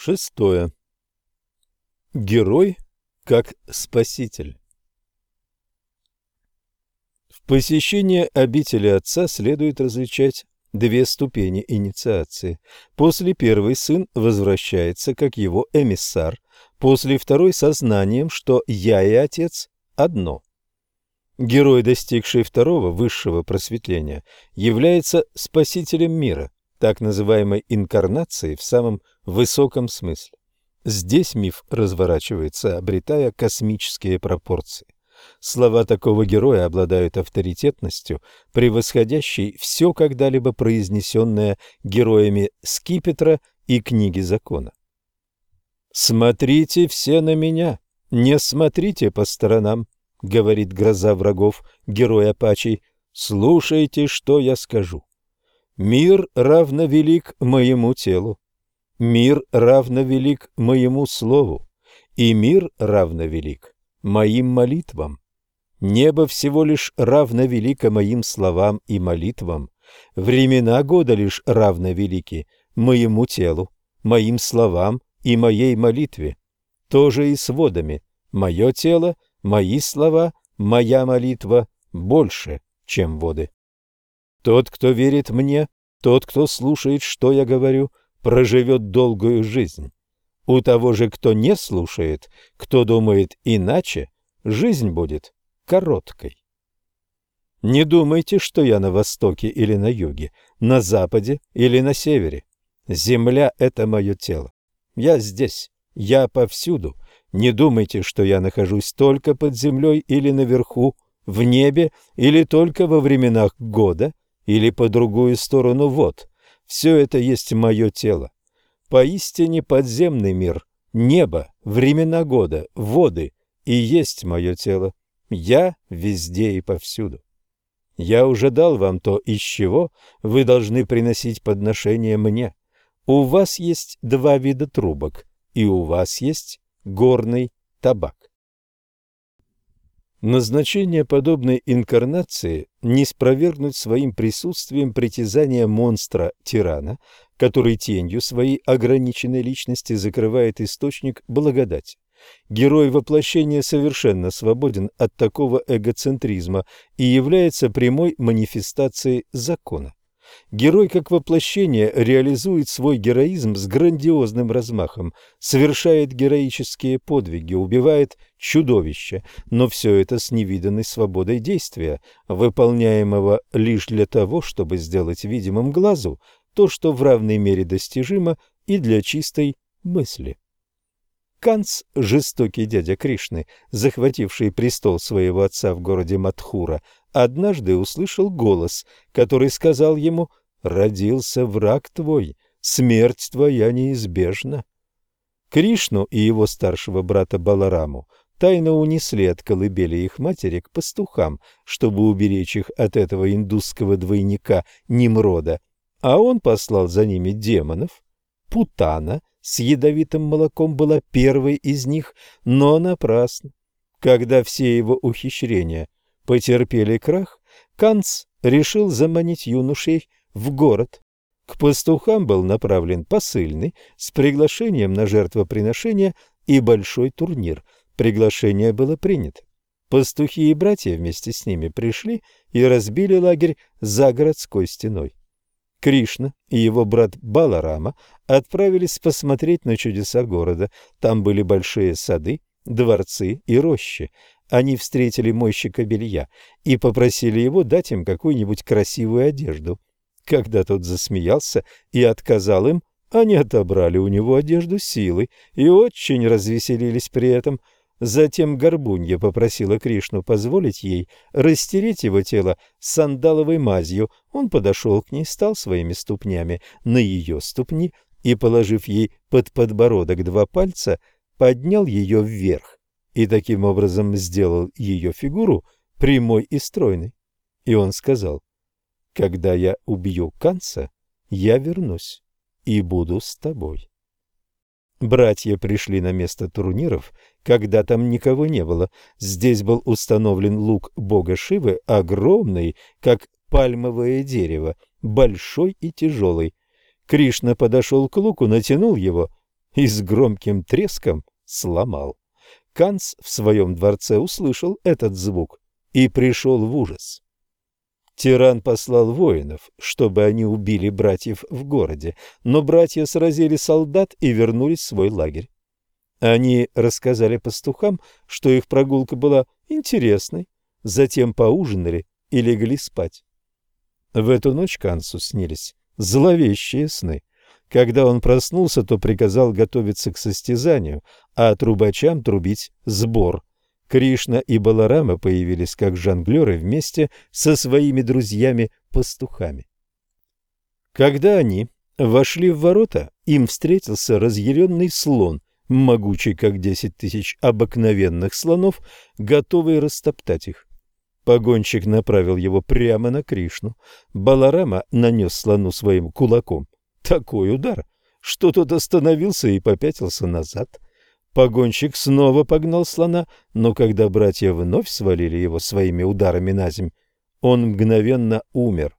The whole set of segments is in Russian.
Шестое. Герой как спаситель. В посещении обители Отца следует различать две ступени инициации. После первой сын возвращается как его эмиссар, после второй сознанием, что «я» и Отец одно. Герой, достигший второго высшего просветления, является спасителем мира, так называемой инкарнацией в самом высоком смысле. Здесь миф разворачивается, обретая космические пропорции. Слова такого героя обладают авторитетностью, превосходящей все когда-либо произнесенное героями Скипетра и книги закона. «Смотрите все на меня, не смотрите по сторонам», — говорит гроза врагов, герой Апачий, — «слушайте, что я скажу. Мир равно велик моему телу, мир равно велик моему слову, и мир равно велик моим молитвам. Небо всего лишь равно велико моим словам и молитвам, времена года лишь равно велики моему телу, моим словам и моей молитве. То же и с водами. Мое тело, мои слова, моя молитва больше, чем воды. Тот, кто верит мне, тот, кто слушает, что я говорю, проживет долгую жизнь. У того же, кто не слушает, кто думает иначе, жизнь будет короткой. Не думайте, что я на востоке или на юге, на западе или на севере. Земля — это мое тело. Я здесь, я повсюду. Не думайте, что я нахожусь только под землей или наверху, в небе, или только во временах года, или по другую сторону вод. Все это есть мое тело. Поистине подземный мир, небо, времена года, воды и есть мое тело. Я везде и повсюду. Я уже дал вам то, из чего вы должны приносить подношение мне. У вас есть два вида трубок, и у вас есть горный табак. Назначение подобной инкарнации – не спровергнуть своим присутствием притязания монстра-тирана, который тенью своей ограниченной личности закрывает источник благодати. Герой воплощения совершенно свободен от такого эгоцентризма и является прямой манифестацией закона. Герой как воплощение реализует свой героизм с грандиозным размахом, совершает героические подвиги, убивает чудовища, но все это с невиданной свободой действия, выполняемого лишь для того, чтобы сделать видимым глазу то, что в равной мере достижимо и для чистой мысли. Канц, жестокий дядя Кришны, захвативший престол своего отца в городе Матхура, однажды услышал голос, который сказал ему «Родился враг твой, смерть твоя неизбежна». Кришну и его старшего брата Балараму тайно унесли от колыбели их матери к пастухам, чтобы уберечь их от этого индусского двойника Nimрода, а он послал за ними демонов, Путана с ядовитым молоком была первой из них, но напрасно. Когда все его ухищрения потерпели крах, Канц решил заманить юношей в город. К пастухам был направлен посыльный с приглашением на жертвоприношение и большой турнир. Приглашение было принято. Пастухи и братья вместе с ними пришли и разбили лагерь за городской стеной. Кришна и его брат Баларама отправились посмотреть на чудеса города. Там были большие сады, дворцы и рощи. Они встретили мойщика белья и попросили его дать им какую-нибудь красивую одежду. Когда тот засмеялся и отказал им, они отобрали у него одежду силы и очень развеселились при этом – Затем Горбунья попросила Кришну позволить ей растереть его тело сандаловой мазью. Он подошел к ней, стал своими ступнями на ее ступни и, положив ей под подбородок два пальца, поднял ее вверх и таким образом сделал ее фигуру прямой и стройной. И он сказал, «Когда я убью Канца, я вернусь и буду с тобой». Братья пришли на место турниров, когда там никого не было. Здесь был установлен лук бога Шивы, огромный, как пальмовое дерево, большой и тяжелый. Кришна подошел к луку, натянул его и с громким треском сломал. Канц в своем дворце услышал этот звук и пришел в ужас. Тиран послал воинов, чтобы они убили братьев в городе, но братья сразили солдат и вернулись в свой лагерь. Они рассказали пастухам, что их прогулка была интересной, затем поужинали и легли спать. В эту ночь Кансу снились зловещие сны. Когда он проснулся, то приказал готовиться к состязанию, а трубачам трубить сбор. Кришна и Баларама появились как жонглеры вместе со своими друзьями-пастухами. Когда они вошли в ворота, им встретился разъяренный слон, могучий, как десять тысяч обыкновенных слонов, готовый растоптать их. Погонщик направил его прямо на Кришну. Баларама нанес слону своим кулаком такой удар, что тот остановился и попятился назад. Погонщик снова погнал слона, но когда братья вновь свалили его своими ударами на земь, он мгновенно умер.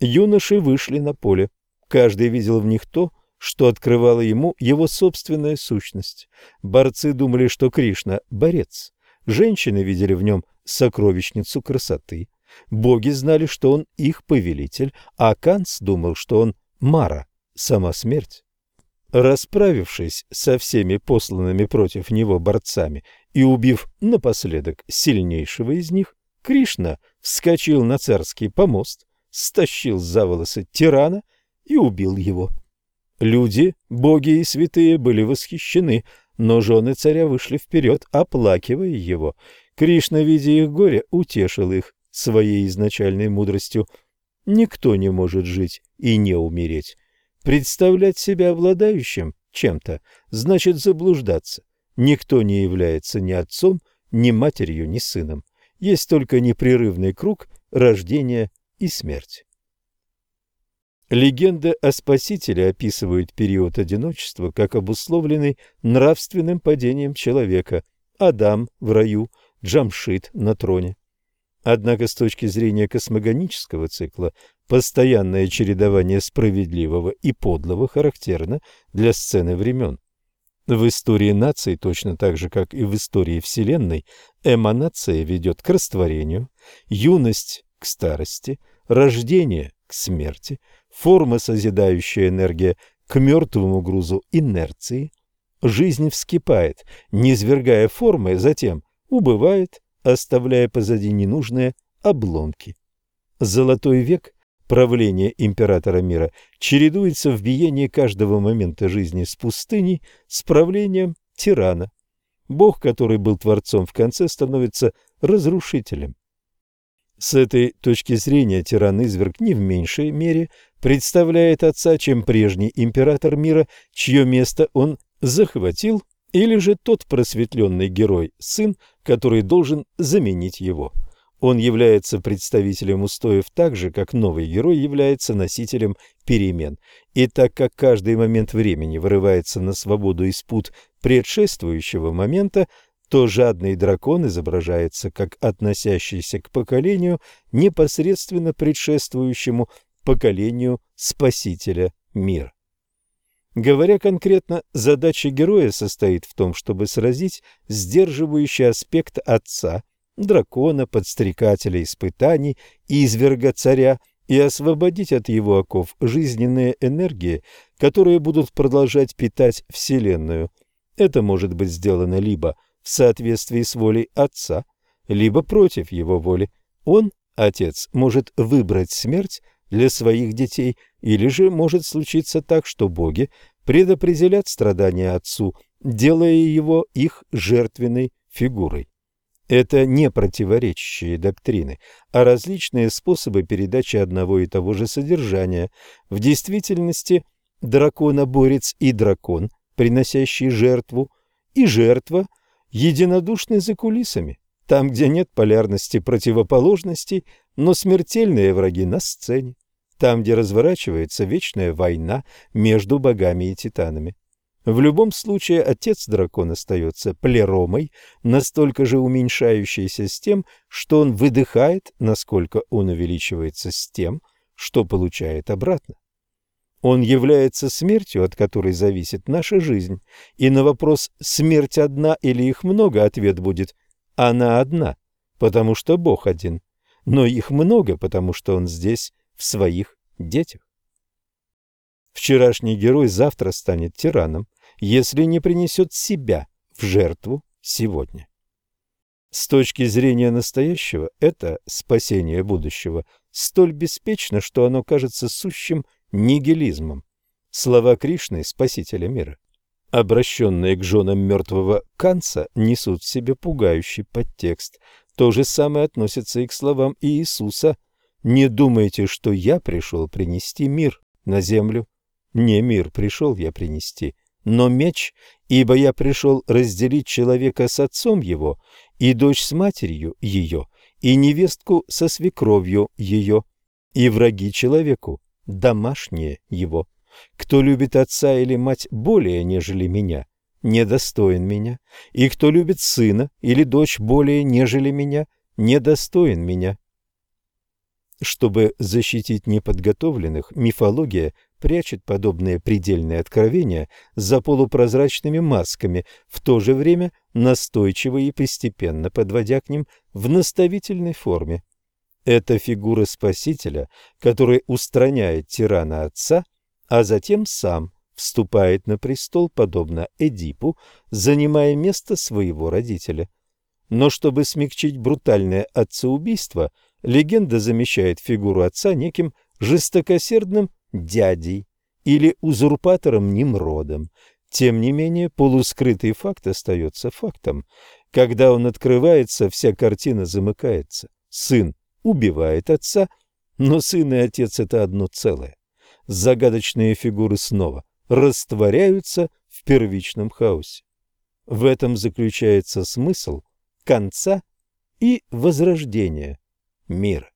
Юноши вышли на поле. Каждый видел в них то, что открывало ему его собственная сущность. Борцы думали, что Кришна – борец. Женщины видели в нем сокровищницу красоты. Боги знали, что он их повелитель, а Канц думал, что он Мара, сама смерть. Расправившись со всеми посланными против него борцами и убив напоследок сильнейшего из них, Кришна вскочил на царский помост, стащил за волосы тирана и убил его. Люди, боги и святые были восхищены, но жены царя вышли вперед, оплакивая его. Кришна, видя их горе, утешил их своей изначальной мудростью. Никто не может жить и не умереть. Представлять себя обладающим чем-то значит заблуждаться. Никто не является ни отцом, ни матерью, ни сыном. Есть только непрерывный круг рождения и смерти. Легенда о Спасителе описывает период одиночества как обусловленный нравственным падением человека. Адам в раю, Джамшит на троне. Однако с точки зрения космогонического цикла постоянное чередование справедливого и подлого характерно для сцены времен. В истории наций, точно так же, как и в истории Вселенной, эманация ведет к растворению, юность – к старости, рождение – к смерти, форма созидающая энергия – к мертвому грузу инерции. Жизнь вскипает, низвергая формы, затем убывает, оставляя позади ненужные обломки. Золотой век правления императора мира чередуется в биении каждого момента жизни с пустыней, с правлением тирана. Бог, который был творцом в конце, становится разрушителем. С этой точки зрения тиран-изверг не в меньшей мере представляет отца, чем прежний император мира, чье место он захватил или же тот просветленный герой, сын, который должен заменить его. Он является представителем устоев так же, как новый герой является носителем перемен. И так как каждый момент времени вырывается на свободу из пут предшествующего момента, то жадный дракон изображается как относящийся к поколению, непосредственно предшествующему поколению Спасителя мира. Говоря конкретно, задача героя состоит в том, чтобы сразить сдерживающий аспект отца, дракона, подстрекателя испытаний изверга царя и освободить от его оков жизненные энергии, которые будут продолжать питать Вселенную. Это может быть сделано либо в соответствии с волей отца, либо против его воли. Он, отец, может выбрать смерть для своих детей, или же может случиться так, что боги предопределят страдания отцу, делая его их жертвенной фигурой. Это не противоречащие доктрины, а различные способы передачи одного и того же содержания. В действительности драконоборец и дракон, приносящий жертву, и жертва единодушны за кулисами, там, где нет полярности противоположностей, но смертельные враги на сцене там, где разворачивается вечная война между богами и титанами. В любом случае отец дракона остается плеромой, настолько же уменьшающейся с тем, что он выдыхает, насколько он увеличивается с тем, что получает обратно. Он является смертью, от которой зависит наша жизнь. И на вопрос «смерть одна или их много?» ответ будет «она одна, потому что Бог один, но их много, потому что Он здесь в своих детях». Вчерашний герой завтра станет тираном, если не принесет себя в жертву сегодня. С точки зрения настоящего, это спасение будущего столь беспечно, что оно кажется сущим нигилизмом. Слова Кришны, Спасителя мира, обращенные к женам мертвого Канца, несут в себе пугающий подтекст. То же самое относится и к словам Иисуса «Не думайте, что я пришел принести мир на землю. Не мир пришел я принести, но меч, ибо я пришел разделить человека с отцом его, и дочь с матерью ее, и невестку со свекровью ее, и враги человеку, домашнее его. Кто любит отца или мать более, нежели меня, недостоин меня, и кто любит сына или дочь более, нежели меня, недостоин меня. Чтобы защитить неподготовленных, мифология прячет подобные предельные откровения за полупрозрачными масками, в то же время настойчиво и постепенно подводя к ним в наставительной форме. Это фигура Спасителя, который устраняет тирана отца, а затем сам вступает на престол, подобно Эдипу, занимая место своего родителя. Но чтобы смягчить брутальное отцеубийство, легенда замещает фигуру отца неким жестокосердным дядей или узурпатором Немродом. Тем не менее, полускрытый факт остается фактом. Когда он открывается, вся картина замыкается. Сын убивает отца, но сын и отец – это одно целое. Загадочные фигуры снова растворяются в первичном хаосе. В этом заключается смысл конца и возрождения мира.